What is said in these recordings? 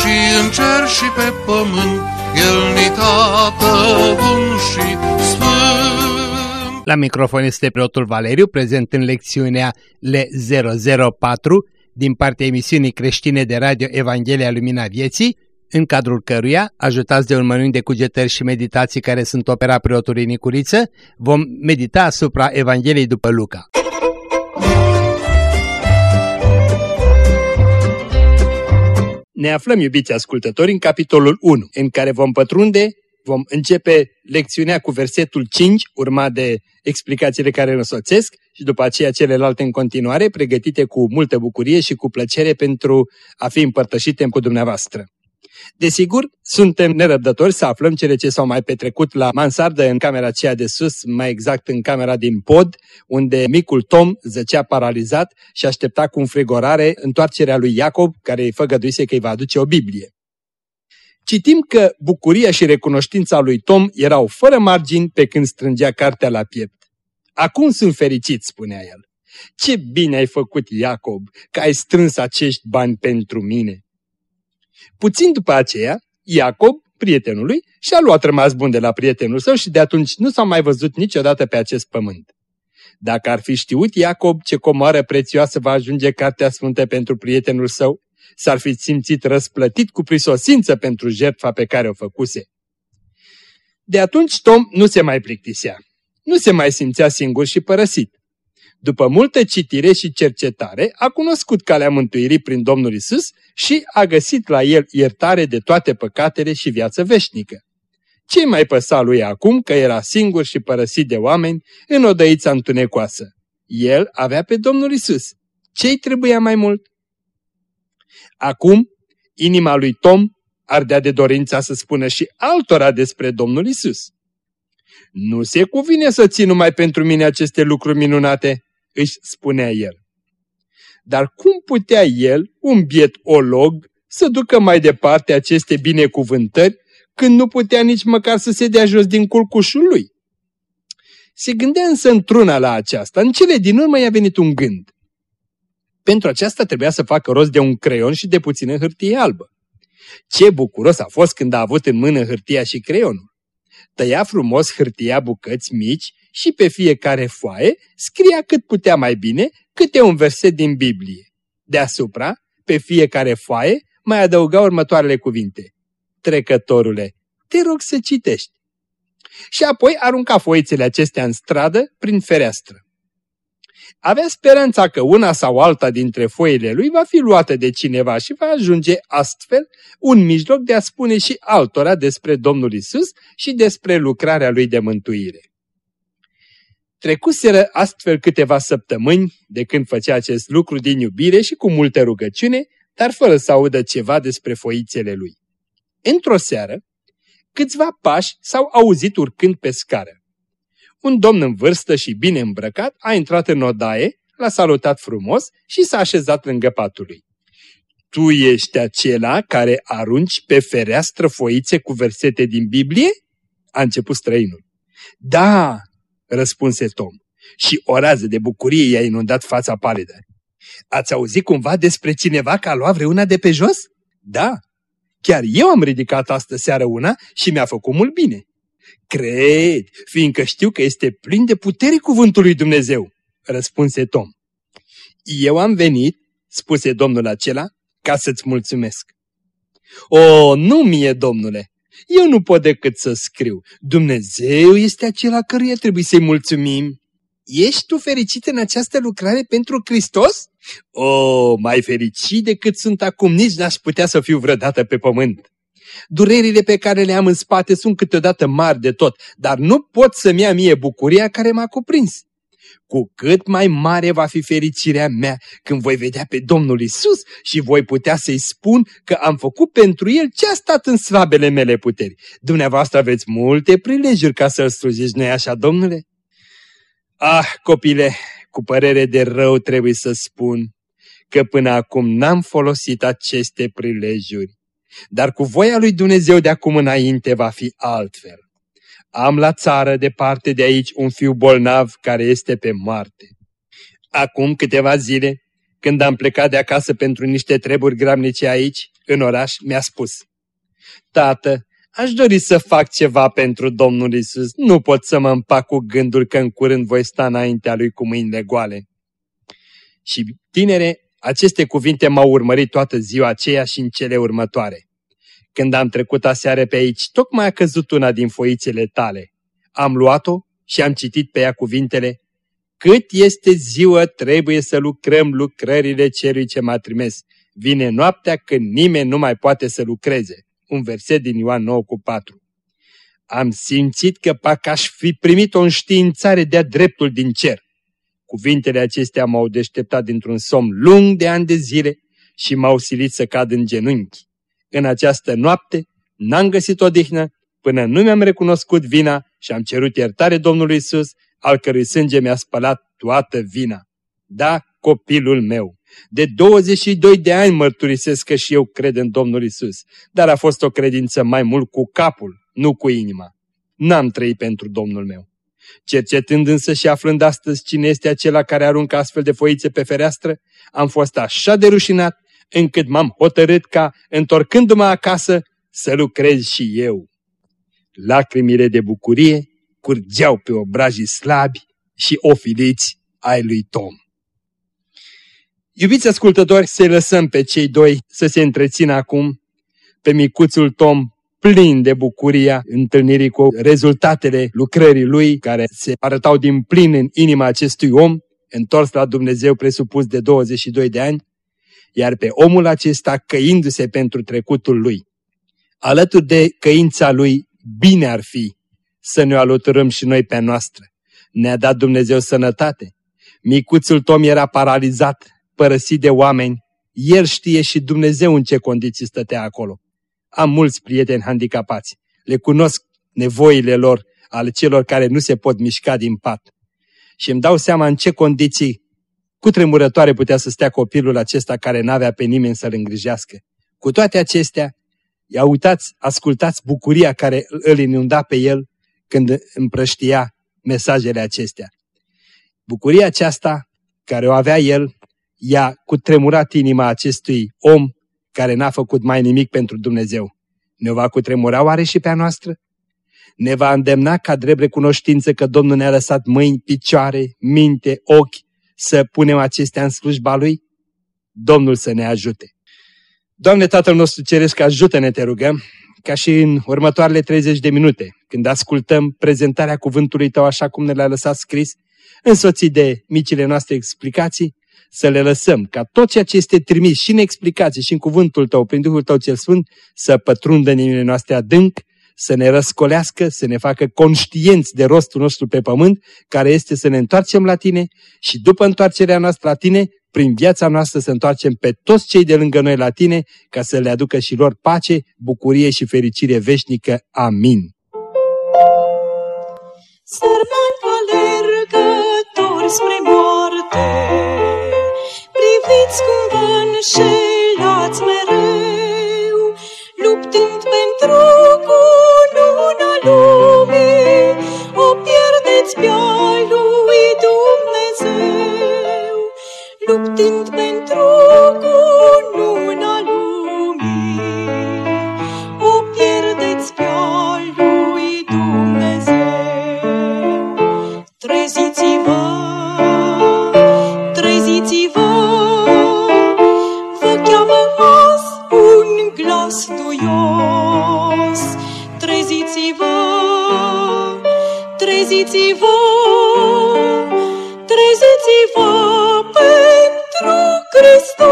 și în cer și pe pământ, El ni tată bun și sfânt. La microfon este preotul Valeriu, prezent în lecțiunea L004 din partea emisiunii creștine de radio Evanghelia Lumina Vieții, în cadrul căruia, ajutați de un mănânc de cugetări și meditații care sunt opera preotului Nicuriță, vom medita asupra Evangheliei după Luca. Ne aflăm, iubiți ascultători, în capitolul 1, în care vom pătrunde, vom începe lecțiunea cu versetul 5, urmat de explicațiile care îl însoțesc și după aceea celelalte în continuare, pregătite cu multă bucurie și cu plăcere pentru a fi împărtășite cu dumneavoastră. Desigur, suntem nerăbdători să aflăm cele ce s-au mai petrecut la mansardă în camera aceea de sus, mai exact în camera din pod, unde micul Tom zăcea paralizat și aștepta cu înfrigorare întoarcerea lui Iacob, care îi făgăduise că îi va aduce o Biblie. Citim că bucuria și recunoștința lui Tom erau fără margini pe când strângea cartea la piept. Acum sunt fericit, spunea el. Ce bine ai făcut, Iacob, că ai strâns acești bani pentru mine. Puțin după aceea, Iacob, prietenul lui, și-a luat rămas bun de la prietenul său și de atunci nu s-au mai văzut niciodată pe acest pământ. Dacă ar fi știut Iacob ce comoară prețioasă va ajunge Cartea Sfântă pentru prietenul său, s-ar fi simțit răsplătit cu prisosință pentru jertfa pe care o făcuse. De atunci Tom nu se mai plictisea. Nu se mai simțea singur și părăsit. După multă citire și cercetare, a cunoscut calea mântuirii prin Domnul Isus și a găsit la el iertare de toate păcatele și viață veșnică. Ce mai păsa lui acum că era singur și părăsit de oameni în odăița întunecoasă? El avea pe Domnul Isus. Ce-i trebuia mai mult? Acum, inima lui Tom ardea de dorința să spună și altora despre Domnul Isus. Nu se cuvine să țin numai pentru mine aceste lucruri minunate, își spunea el. Dar cum putea el, un biet olog, să ducă mai departe aceste binecuvântări când nu putea nici măcar să se dea jos din culcușul lui? Se gândea însă într-una la aceasta. În cele din urmă i-a venit un gând. Pentru aceasta trebuia să facă rost de un creion și de puțină hârtie albă. Ce bucuros a fost când a avut în mână hârtia și creionul. Tăia frumos hârtia bucăți mici și pe fiecare foaie scria cât putea mai bine câte un verset din Biblie. Deasupra, pe fiecare foaie, mai adăuga următoarele cuvinte. Trecătorule, te rog să citești. Și apoi arunca foițele acestea în stradă prin fereastră. Avea speranța că una sau alta dintre foile lui va fi luată de cineva și va ajunge astfel un mijloc de a spune și altora despre Domnul Isus și despre lucrarea lui de mântuire. Trecuseră astfel câteva săptămâni de când făcea acest lucru din iubire și cu multă rugăciune, dar fără să audă ceva despre foițele lui. Într-o seară, câțiva pași s-au auzit urcând pe scară. Un domn în vârstă și bine îmbrăcat a intrat în odaie, l-a salutat frumos și s-a așezat lângă patul lui. Tu ești acela care arunci pe fereastră foițe cu versete din Biblie? A început străinul. Da, răspunse Tom. Și o rază de bucurie i-a inundat fața palidă. Ați auzit cumva despre cineva că a luat vreuna de pe jos? Da. Chiar eu am ridicat astă seară una și mi-a făcut mult bine. Cred, fiindcă știu că este plin de putere cuvântul lui Dumnezeu, răspunse Tom. Eu am venit, spuse domnul acela, ca să-ți mulțumesc. O, nu mie, domnule, eu nu pot decât să scriu. Dumnezeu este acela căruia trebuie să-i mulțumim. Ești tu fericit în această lucrare pentru Hristos? O, mai fericit decât sunt acum, nici n-aș putea să fiu vreodată pe pământ. Durerile pe care le am în spate sunt câteodată mari de tot, dar nu pot să-mi ia mie bucuria care m-a cuprins. Cu cât mai mare va fi fericirea mea când voi vedea pe Domnul Isus și voi putea să-i spun că am făcut pentru El ce a stat în slabele mele puteri. Dumneavoastră aveți multe prilejuri ca să-L slujiți, nu așa, Domnule? Ah, copile, cu părere de rău trebuie să spun că până acum n-am folosit aceste prilejuri. Dar cu voia lui Dumnezeu de acum înainte va fi altfel. Am la țară, departe de aici, un fiu bolnav care este pe moarte. Acum câteva zile, când am plecat de acasă pentru niște treburi gramnice aici, în oraș, mi-a spus, Tată, aș dori să fac ceva pentru Domnul Isus. Nu pot să mă împac cu gândul că în curând voi sta înaintea Lui cu mâinile goale. Și, tinere, aceste cuvinte m-au urmărit toată ziua aceea și în cele următoare. Când am trecut aseară pe aici, tocmai a căzut una din foițele tale. Am luat-o și am citit pe ea cuvintele, Cât este ziua, trebuie să lucrăm lucrările celui ce m-a trimis. Vine noaptea când nimeni nu mai poate să lucreze. Un verset din Ioan 9 cu 4. Am simțit că parcă aș fi primit o înștiințare de-a dreptul din cer. Cuvintele acestea m-au deșteptat dintr-un somn lung de ani de zile și m-au silit să cad în genunchi. În această noapte n-am găsit odihnă până nu mi-am recunoscut vina și am cerut iertare Domnului Isus, al cărui sânge mi-a spălat toată vina. Da, copilul meu, de 22 de ani mărturisesc că și eu cred în Domnul Isus, dar a fost o credință mai mult cu capul, nu cu inima. N-am trăit pentru Domnul meu. Cercetând însă și aflând astăzi cine este acela care aruncă astfel de foițe pe fereastră, am fost așa de rușinat încât m-am hotărât ca, întorcându-mă acasă, să lucrez și eu. Lacrimile de bucurie curgeau pe obrajii slabi și ofiliți ai lui Tom. Iubiți ascultători, să lăsăm pe cei doi să se întrețină acum, pe micuțul Tom plin de bucuria întâlnirii cu rezultatele lucrării lui, care se arătau din plin în inima acestui om, întors la Dumnezeu presupus de 22 de ani, iar pe omul acesta căindu-se pentru trecutul lui. Alături de căința lui, bine ar fi să ne alăturăm și noi pe noastră. Ne-a dat Dumnezeu sănătate. Micuțul Tom era paralizat, părăsit de oameni. El știe și Dumnezeu în ce condiții stătea acolo. Am mulți prieteni handicapați. Le cunosc nevoile lor, ale celor care nu se pot mișca din pat. Și îmi dau seama în ce condiții cu tremurătoare putea să stea copilul acesta care n-avea pe nimeni să-l îngrijească. Cu toate acestea, ia uitați, ascultați bucuria care îl inunda pe el când împrăștia mesajele acestea. Bucuria aceasta care o avea el, i-a cutremurat inima acestui om care n-a făcut mai nimic pentru Dumnezeu. Ne va cutremura oare și pe a noastră? Ne va îndemna ca drept recunoștință că Domnul ne-a lăsat mâini, picioare, minte, ochi, să punem acestea în slujba Lui? Domnul să ne ajute. Doamne Tatăl nostru Ceresc, ajută-ne, te rugăm, ca și în următoarele 30 de minute, când ascultăm prezentarea cuvântului Tău așa cum ne l-a lăsat scris, însoțit de micile noastre explicații, să le lăsăm ca tot ceea ce este trimis și în explicații și în cuvântul Tău, prin Duhul Tău cel Sfânt, să pătrundă în inimile noastre adânc să ne răscolească, să ne facă conștienți de rostul nostru pe pământ, care este să ne întoarcem la Tine și după întoarcerea noastră la Tine, prin viața noastră să întoarcem pe toți cei de lângă noi la Tine, ca să le aducă și lor pace, bucurie și fericire veșnică. Amin. Sărmani alergători spre moarte, priviți cum vă înșelați mereu, luptând pentru cununa lumii, o pierdeți pe a lui Dumnezeu, luptând pentru cununa lumii, o pierdeți pe a lui Dumnezeu. Treziți-vă, treziți-vă, treziți-vă, treziți-vă pentru Hristos.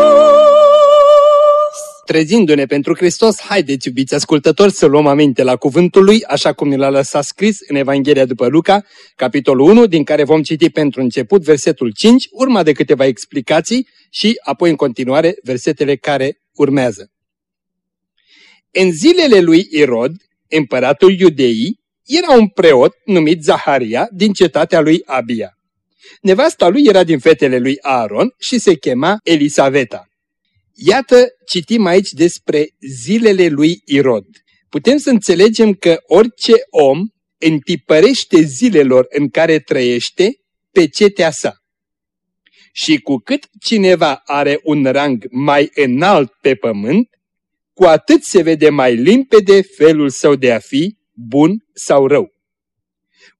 trezindu-ne pentru Hristos, haideți, iubiți ascultători, să luăm aminte la cuvântul lui, așa cum ne l-a lăsat scris în Evanghelia după Luca, capitolul 1, din care vom citi pentru început versetul 5, urma de câteva explicații și apoi în continuare versetele care urmează. În zilele lui Irod, împăratul iudeii, era un preot numit Zaharia din cetatea lui Abia. Nevasta lui era din fetele lui Aaron și se chema Elisaveta. Iată, citim aici despre zilele lui Irod. Putem să înțelegem că orice om întipărește zilelor în care trăiește pe cetea sa. Și cu cât cineva are un rang mai înalt pe pământ, cu atât se vede mai limpede felul său de a fi, bun sau rău.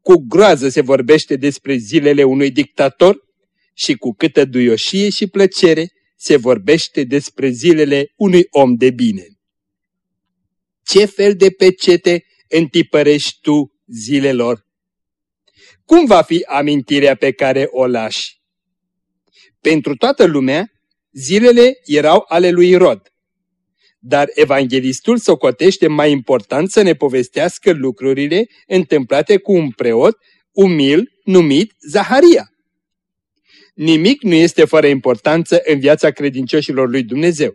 Cu groază se vorbește despre zilele unui dictator și cu câtă duioșie și plăcere se vorbește despre zilele unui om de bine. Ce fel de pecete întipărești tu zilelor? Cum va fi amintirea pe care o lași? Pentru toată lumea, zilele erau ale lui Rod. Dar evanghelistul socotește mai important să ne povestească lucrurile întâmplate cu un preot umil numit Zaharia. Nimic nu este fără importanță în viața credincioșilor lui Dumnezeu.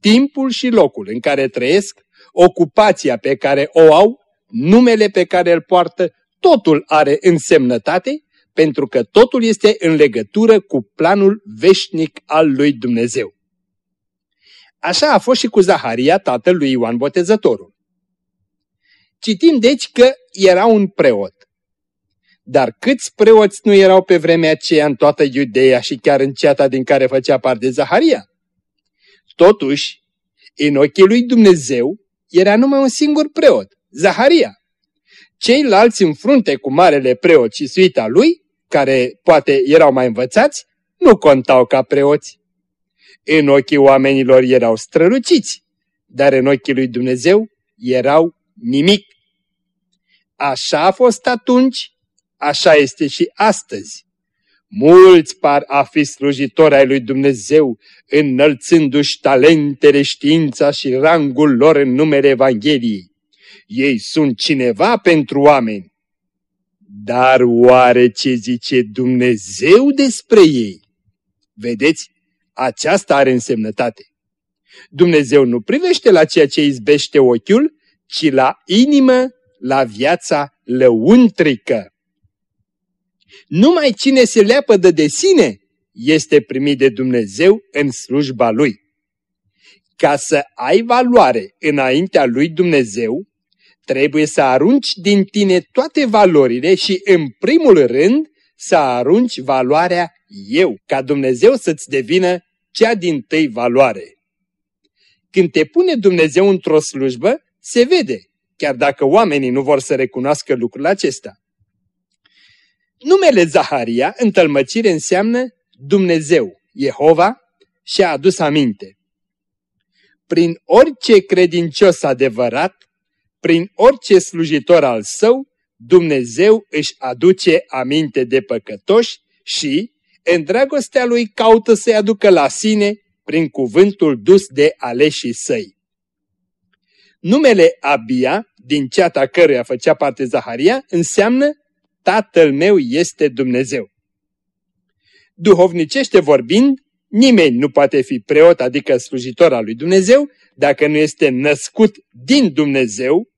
Timpul și locul în care trăiesc, ocupația pe care o au, numele pe care îl poartă, totul are însemnătate, pentru că totul este în legătură cu planul veșnic al lui Dumnezeu. Așa a fost și cu Zaharia, tatăl lui Ioan Botezătorul. Citim deci că era un preot. Dar câți preoți nu erau pe vremea aceea în toată Iudeea și chiar în ceata din care făcea parte Zaharia? Totuși, în ochii lui Dumnezeu era numai un singur preot, Zaharia. Ceilalți în frunte cu marele preot și suita lui, care poate erau mai învățați, nu contau ca preoți. În ochii oamenilor erau străluciți, dar în ochii lui Dumnezeu erau nimic. Așa a fost atunci așa este și astăzi. Mulți par a fi slujitori ai lui Dumnezeu, înălțându-și talentele, știința și rangul lor în numele Evangheliei. Ei sunt cineva pentru oameni. Dar oare ce zice Dumnezeu despre ei? Vedeți, aceasta are însemnătate. Dumnezeu nu privește la ceea ce izbește ochiul, ci la inimă, la viața lăuntrică. Numai cine se leapădă de sine este primit de Dumnezeu în slujba Lui. Ca să ai valoare înaintea lui Dumnezeu, trebuie să arunci din tine toate valorile și, în primul rând, să arunci valoarea eu, ca Dumnezeu să-ți devină cea din tâi valoare. Când te pune Dumnezeu într-o slujbă, se vede, chiar dacă oamenii nu vor să recunoască lucrul acesta. Numele Zaharia, în tălmăcire, înseamnă Dumnezeu, Jehova, și-a adus aminte. Prin orice credincios adevărat, prin orice slujitor al său, Dumnezeu își aduce aminte de păcătoși și, în dragostea lui, caută să-i aducă la sine prin cuvântul dus de aleșii săi. Numele Abia, din ceata căruia făcea parte Zaharia, înseamnă Tatăl meu este Dumnezeu. Duhovnicește vorbind, nimeni nu poate fi preot, adică slujitor al lui Dumnezeu, dacă nu este născut din Dumnezeu,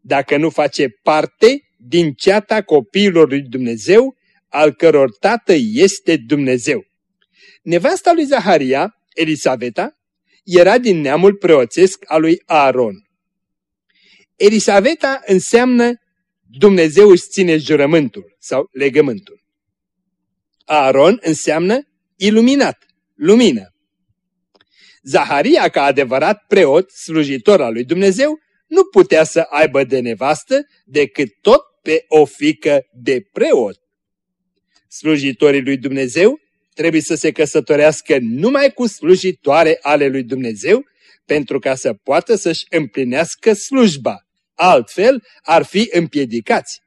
dacă nu face parte din ceata copiilor lui Dumnezeu, al căror tată este Dumnezeu. Nevasta lui Zaharia, Elisaveta, era din neamul preoțesc al lui Aaron. Elisaveta înseamnă Dumnezeu își ține jurământul sau legământul. Aaron înseamnă iluminat, lumină. Zaharia, ca adevărat preot, slujitor al lui Dumnezeu, nu putea să aibă de nevastă decât tot pe o fică de preot. Slujitorii lui Dumnezeu trebuie să se căsătorească numai cu slujitoare ale lui Dumnezeu, pentru ca să poată să-și împlinească slujba altfel ar fi împiedicați.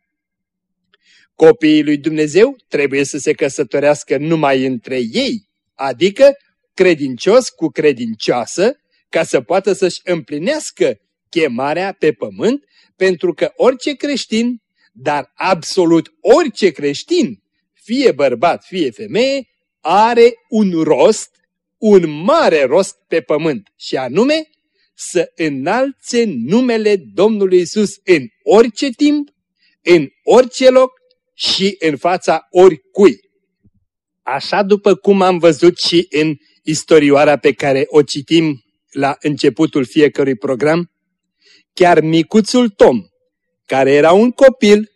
Copiii lui Dumnezeu trebuie să se căsătorească numai între ei, adică credincios cu credincioasă, ca să poată să-și împlinească chemarea pe pământ, pentru că orice creștin, dar absolut orice creștin, fie bărbat, fie femeie, are un rost, un mare rost pe pământ, și anume să înalțe numele Domnului Isus în orice timp, în orice loc și în fața oricui. Așa după cum am văzut și în istorioara pe care o citim la începutul fiecărui program, chiar micuțul Tom, care era un copil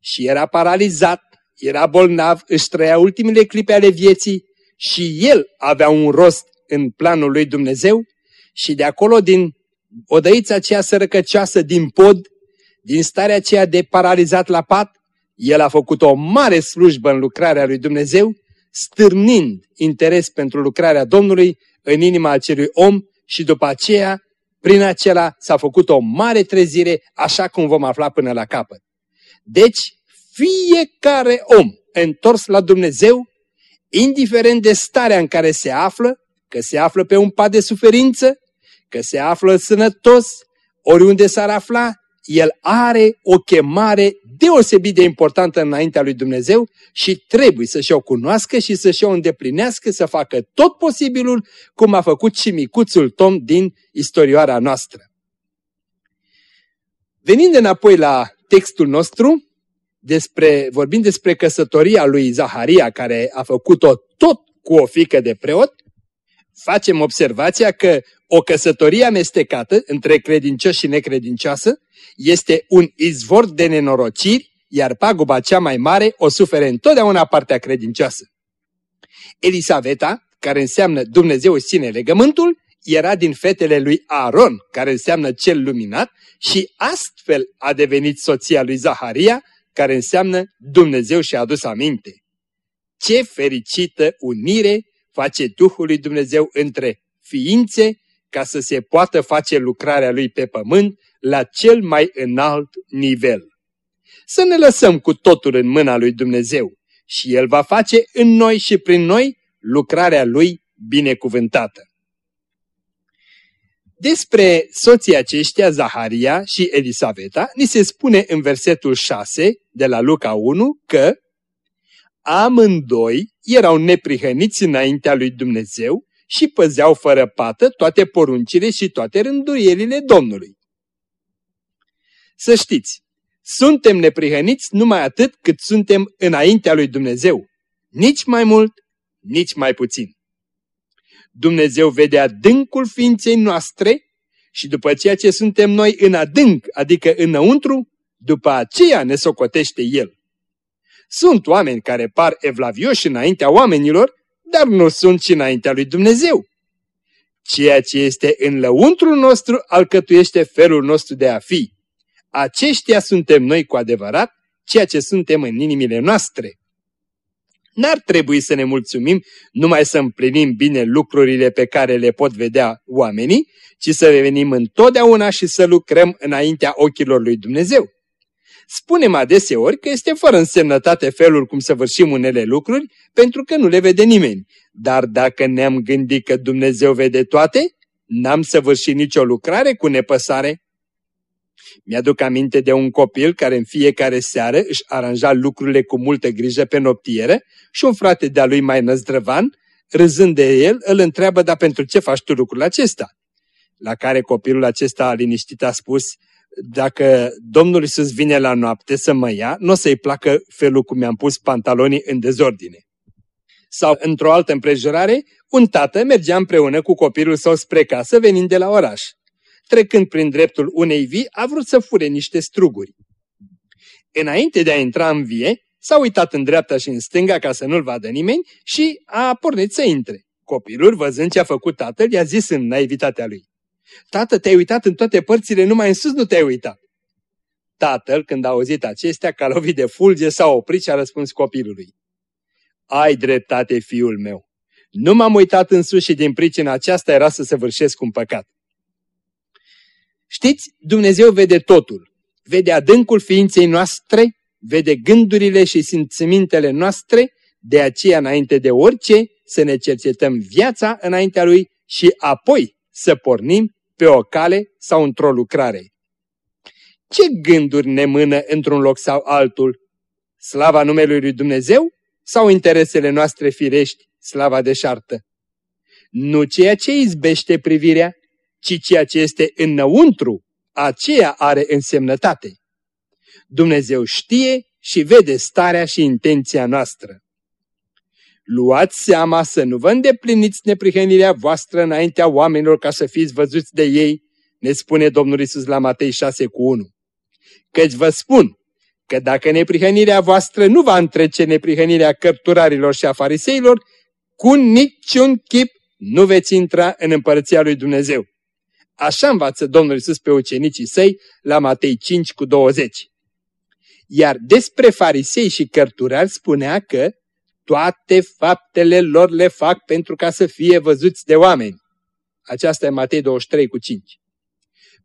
și era paralizat, era bolnav, își trăia ultimele clipe ale vieții și el avea un rost în planul lui Dumnezeu și de acolo din odăița aceea sărăcăcioasă din pod, din starea aceea de paralizat la pat, el a făcut o mare slujbă în lucrarea lui Dumnezeu, stârnind interes pentru lucrarea Domnului în inima acelui om și după aceea, prin acela s-a făcut o mare trezire, așa cum vom afla până la capăt. Deci, fiecare om întors la Dumnezeu, indiferent de starea în care se află, că se află pe un pat de suferință, că se află sănătos, oriunde s-ar afla, el are o chemare deosebit de importantă înaintea lui Dumnezeu și trebuie să-și o cunoască și să-și o îndeplinească, să facă tot posibilul, cum a făcut și micuțul Tom din istorioara noastră. Venind înapoi la textul nostru, despre, vorbind despre căsătoria lui Zaharia, care a făcut-o tot cu o fică de preot, facem observația că o căsătorie amestecată între credincios și necredincioasă este un izvor de nenorociri, iar paguba cea mai mare o sufere întotdeauna partea credincioasă. Elisaveta, care înseamnă Dumnezeu ține legământul, era din fetele lui Aaron, care înseamnă cel luminat, și astfel a devenit soția lui Zaharia, care înseamnă Dumnezeu și-a adus aminte. Ce fericită unire face Duhul lui Dumnezeu între ființe ca să se poată face lucrarea lui pe pământ la cel mai înalt nivel. Să ne lăsăm cu totul în mâna lui Dumnezeu și El va face în noi și prin noi lucrarea lui binecuvântată. Despre soții aceștia, Zaharia și Elisaveta, ni se spune în versetul 6 de la Luca 1 că amândoi erau neprihăniți înaintea lui Dumnezeu și păzeau fără pată toate poruncile și toate rânduielile Domnului. Să știți, suntem neprihăniți numai atât cât suntem înaintea lui Dumnezeu, nici mai mult, nici mai puțin. Dumnezeu vede adâncul ființei noastre și după ceea ce suntem noi în adânc, adică înăuntru, după aceea ne socotește El. Sunt oameni care par evlavioși înaintea oamenilor, dar nu sunt și înaintea lui Dumnezeu. Ceea ce este în lăuntrul nostru alcătuiește felul nostru de a fi. Aceștia suntem noi cu adevărat, ceea ce suntem în inimile noastre. N-ar trebui să ne mulțumim numai să împlinim bine lucrurile pe care le pot vedea oamenii, ci să revenim întotdeauna și să lucrăm înaintea ochilor lui Dumnezeu. Spunem adeseori că este fără însemnătate felul cum să vârșim unele lucruri, pentru că nu le vede nimeni. Dar dacă ne-am gândit că Dumnezeu vede toate, n-am săvârșit nicio lucrare cu nepăsare. Mi-aduc aminte de un copil care în fiecare seară își aranja lucrurile cu multă grijă pe noptieră și un frate de-a lui mai năzdrăvan, râzând de el, îl întreabă, dar pentru ce faci tu lucrul acesta? La care copilul acesta liniștit a spus, dacă Domnul Iisus vine la noapte să mă ia, nu o să-i placă felul cum mi-am pus pantalonii în dezordine. Sau, într-o altă împrejurare, un tată mergea împreună cu copilul său spre casă venind de la oraș. Trecând prin dreptul unei vii, a vrut să fure niște struguri. Înainte de a intra în vie, s-a uitat în dreapta și în stânga ca să nu-l vadă nimeni și a pornit să intre. Copilul, văzând ce a făcut tatăl, i-a zis în naivitatea lui. Tată, te-ai uitat în toate părțile, numai în sus nu te-ai uitat. Tatăl, când a auzit acestea, ca lovit de fulge, s-a oprit și a răspuns copilului. Ai dreptate, fiul meu. Nu m-am uitat în sus și din pricina aceasta era să săvârșesc un păcat. Știți, Dumnezeu vede totul. Vede adâncul ființei noastre, vede gândurile și simțămintele noastre, de aceea înainte de orice să ne cercetăm viața înaintea Lui și apoi să pornim pe o cale sau într-o lucrare. Ce gânduri ne mână într-un loc sau altul? Slava numelui lui Dumnezeu sau interesele noastre firești, slava deșartă? Nu ceea ce izbește privirea, ci ceea ce este înăuntru, aceea are însemnătate. Dumnezeu știe și vede starea și intenția noastră. Luați seama să nu vă îndepliniți neprihănirea voastră înaintea oamenilor ca să fiți văzuți de ei, ne spune Domnul Isus la Matei 6 cu 1. Căci vă spun că dacă neprihănirea voastră nu va întrece neprihănirea cărturarilor și a fariseilor, cu niciun chip nu veți intra în împărăția lui Dumnezeu. Așa învață Domnul Isus pe ucenicii săi la Matei 5 cu 20. Iar despre farisei și cărturari spunea că toate faptele lor le fac pentru ca să fie văzuți de oameni. Aceasta e Matei 23 cu 5.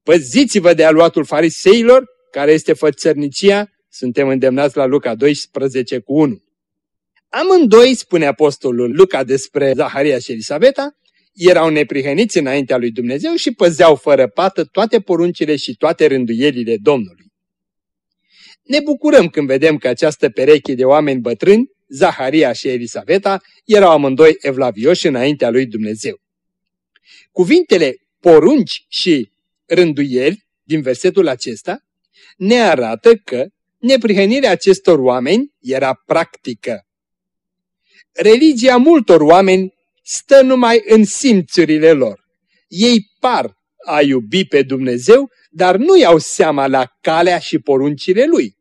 Păziți-vă de aluatul fariseilor, care este fățărnicia, suntem îndemnați la Luca 12 cu 1. Amândoi, spune apostolul Luca despre Zaharia și Elisabeta, erau neprihăniți înaintea lui Dumnezeu și păzeau fără pată toate poruncile și toate rânduielile Domnului. Ne bucurăm când vedem că această pereche de oameni bătrâni, Zaharia și Elisabeta, erau amândoi evlavioși înaintea lui Dumnezeu. Cuvintele porunci și rânduieli din versetul acesta ne arată că neprihănirea acestor oameni era practică. Religia multor oameni stă numai în simțurile lor. Ei par a iubi pe Dumnezeu, dar nu iau seama la calea și poruncile Lui.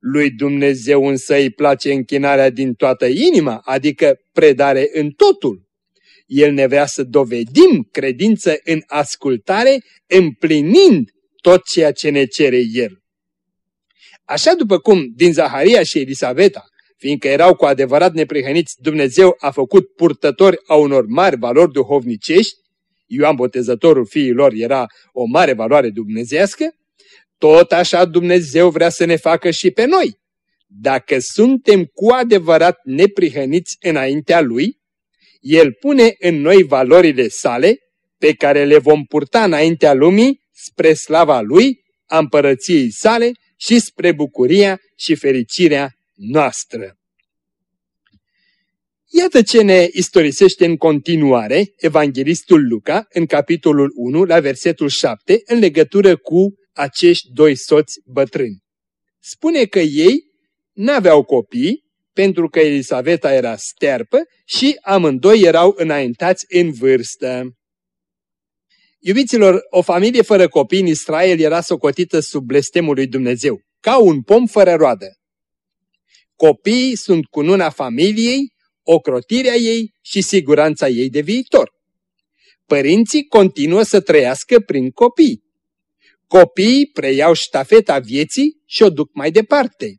Lui Dumnezeu însă îi place închinarea din toată inima, adică predare în totul. El ne vrea să dovedim credință în ascultare, împlinind tot ceea ce ne cere El. Așa după cum din Zaharia și Elisaveta, fiindcă erau cu adevărat neprihăniți, Dumnezeu a făcut purtători a unor mari valori duhovnicești, Ioan Botezătorul fiilor era o mare valoare dumnezească, tot așa Dumnezeu vrea să ne facă și pe noi. Dacă suntem cu adevărat neprihăniți înaintea Lui, El pune în noi valorile sale, pe care le vom purta înaintea lumii, spre slava Lui, a împărăției sale și spre bucuria și fericirea noastră. Iată ce ne istorisește în continuare Evanghelistul Luca în capitolul 1 la versetul 7 în legătură cu acești doi soți bătrâni. Spune că ei n-aveau copii pentru că Elisaveta era sterpă și amândoi erau înaintați în vârstă. Iubiților, o familie fără copii în Israel era socotită sub blestemul lui Dumnezeu, ca un pom fără roadă. Copiii sunt cununa familiei, ocrotirea ei și siguranța ei de viitor. Părinții continuă să trăiască prin copii. Copiii preiau ștafeta vieții și o duc mai departe.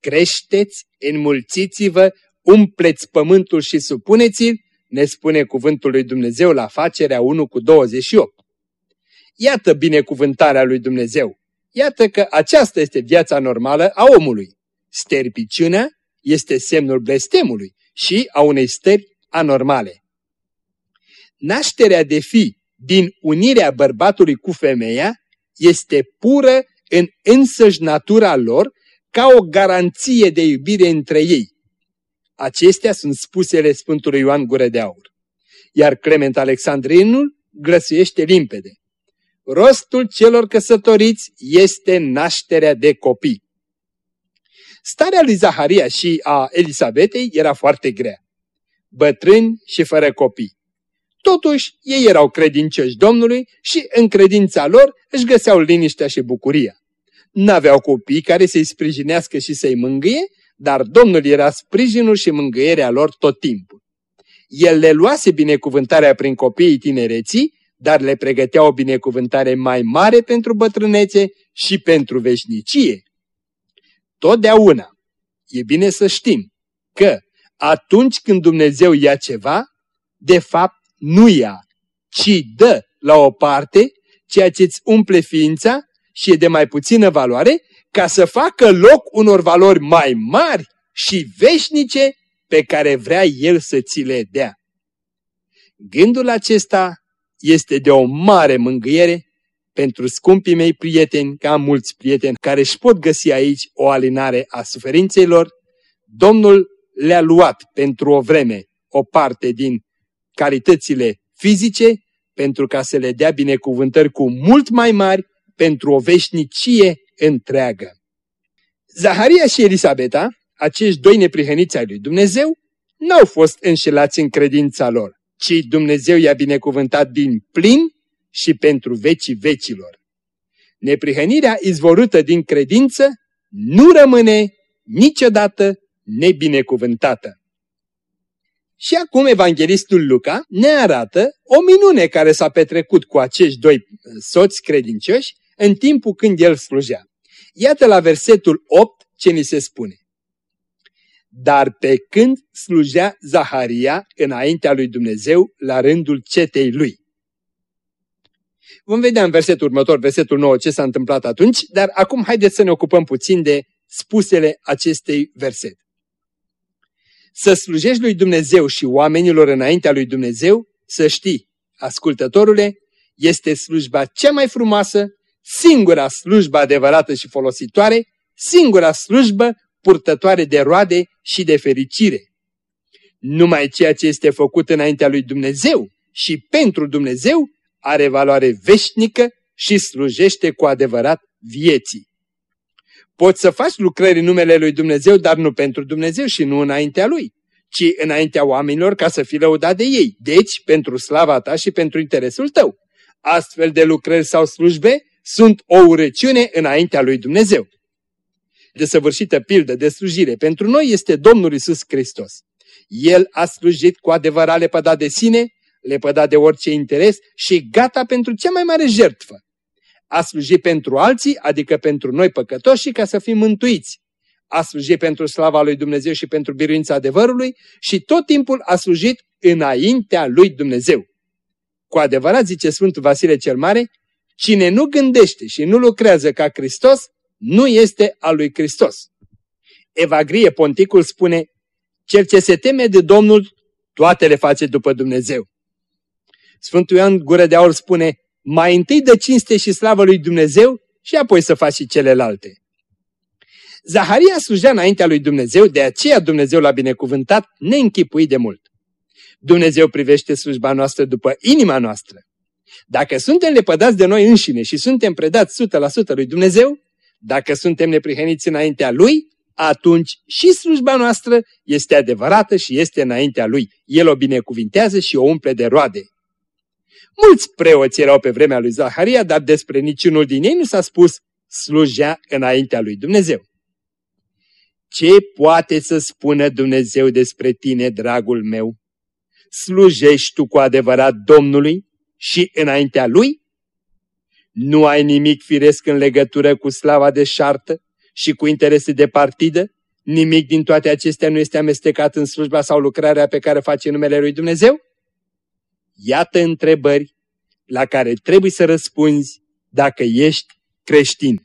Creșteți, înmulțiți-vă, umpleți pământul și supuneți-l, ne spune cuvântul lui Dumnezeu la facerea 1 cu 28. Iată binecuvântarea lui Dumnezeu. Iată că aceasta este viața normală a omului. Sterpiciunea este semnul blestemului și a unei stări anormale. Nașterea de fi din unirea bărbatului cu femeia este pură în însăși natura lor ca o garanție de iubire între ei. Acestea sunt spusele Sfântului Ioan Gură de Aur. Iar Clement Alexandrinul glăsuiește limpede. Rostul celor căsătoriți este nașterea de copii. Starea lui Zaharia și a Elisabetei era foarte grea. Bătrâni și fără copii. Totuși, ei erau credincioși Domnului și în credința lor își găseau liniștea și bucuria. N-aveau copii care să-i sprijinească și să-i mângâie, dar Domnul era sprijinul și mângâierea lor tot timpul. El le luase binecuvântarea prin copiii tinereții, dar le pregătea o binecuvântare mai mare pentru bătrânețe și pentru veșnicie. Totdeauna e bine să știm că atunci când Dumnezeu ia ceva, de fapt nu ia, ci dă la o parte ceea ce îți umple ființa și e de mai puțină valoare, ca să facă loc unor valori mai mari și veșnice pe care vrea El să ți le dea. Gândul acesta este de o mare mângâiere pentru scumpii mei prieteni, ca mulți prieteni care își pot găsi aici o alinare a suferințelor. Domnul le-a luat pentru o vreme o parte din calitățile fizice, pentru ca să le dea binecuvântări cu mult mai mari pentru o veșnicie întreagă. Zaharia și Elisabeta, acești doi neprihăniți ai lui Dumnezeu, n-au fost înșelați în credința lor, ci Dumnezeu i-a binecuvântat din plin și pentru vecii vecilor. Neprihănirea izvorută din credință nu rămâne niciodată nebinecuvântată. Și acum evanghelistul Luca ne arată o minune care s-a petrecut cu acești doi soți credincioși în timpul când el slujea. Iată la versetul 8 ce ni se spune. Dar pe când slujea Zaharia înaintea lui Dumnezeu la rândul cetei lui. Vom vedea în versetul următor, versetul 9, ce s-a întâmplat atunci, dar acum haideți să ne ocupăm puțin de spusele acestei versete. Să slujești lui Dumnezeu și oamenilor înaintea lui Dumnezeu, să știi, ascultătorule, este slujba cea mai frumoasă, singura slujbă adevărată și folositoare, singura slujbă purtătoare de roade și de fericire. Numai ceea ce este făcut înaintea lui Dumnezeu și pentru Dumnezeu are valoare veșnică și slujește cu adevărat vieții. Poți să faci lucrări în numele lui Dumnezeu, dar nu pentru Dumnezeu și nu înaintea lui, ci înaintea oamenilor ca să fii lăudat de ei, deci pentru slava ta și pentru interesul tău. Astfel de lucrări sau slujbe sunt o urăciune înaintea lui Dumnezeu. Desăvârșită pildă de slujire pentru noi este Domnul Isus Hristos. El a slujit cu adevărat lepădat de sine, lepădat de orice interes și gata pentru cea mai mare jertfă. A slujit pentru alții, adică pentru noi păcătoși, ca să fim mântuiți. A slujit pentru slava lui Dumnezeu și pentru biruința adevărului și tot timpul a slujit înaintea lui Dumnezeu. Cu adevărat, zice Sfântul Vasile cel Mare, cine nu gândește și nu lucrează ca Hristos, nu este al lui Hristos. Evagrie Ponticul spune, cel ce se teme de Domnul, toate le face după Dumnezeu. Sfântul Ioan Gură de Aur spune, mai întâi de cinste și slavă lui Dumnezeu și apoi să faci și celelalte. Zaharia slujea înaintea lui Dumnezeu, de aceea Dumnezeu l-a binecuvântat neînchipuit de mult. Dumnezeu privește slujba noastră după inima noastră. Dacă suntem lepădați de noi înșine și suntem predați 100% lui Dumnezeu, dacă suntem neprihăniți înaintea Lui, atunci și slujba noastră este adevărată și este înaintea Lui. El o binecuvintează și o umple de roade. Mulți preoți erau pe vremea lui Zaharia, dar despre niciunul din ei nu s-a spus slujea înaintea lui Dumnezeu. Ce poate să spună Dumnezeu despre tine, dragul meu? Slujești tu cu adevărat Domnului și înaintea Lui? Nu ai nimic firesc în legătură cu slava de șartă și cu interese de partidă? Nimic din toate acestea nu este amestecat în slujba sau lucrarea pe care face numele Lui Dumnezeu? Iată întrebări la care trebuie să răspunzi dacă ești creștin.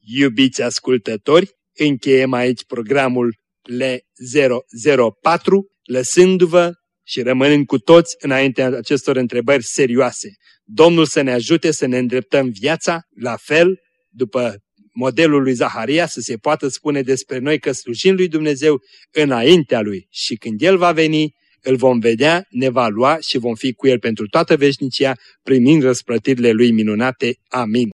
Iubiți ascultători, încheiem aici programul L004, lăsându-vă și rămânând cu toți înaintea acestor întrebări serioase. Domnul să ne ajute să ne îndreptăm viața la fel, după modelul lui Zaharia, să se poată spune despre noi că slujim lui Dumnezeu înaintea lui și când El va veni, îl vom vedea, ne va lua și vom fi cu El pentru toată veșnicia, primind răsplătirile Lui minunate. Amin.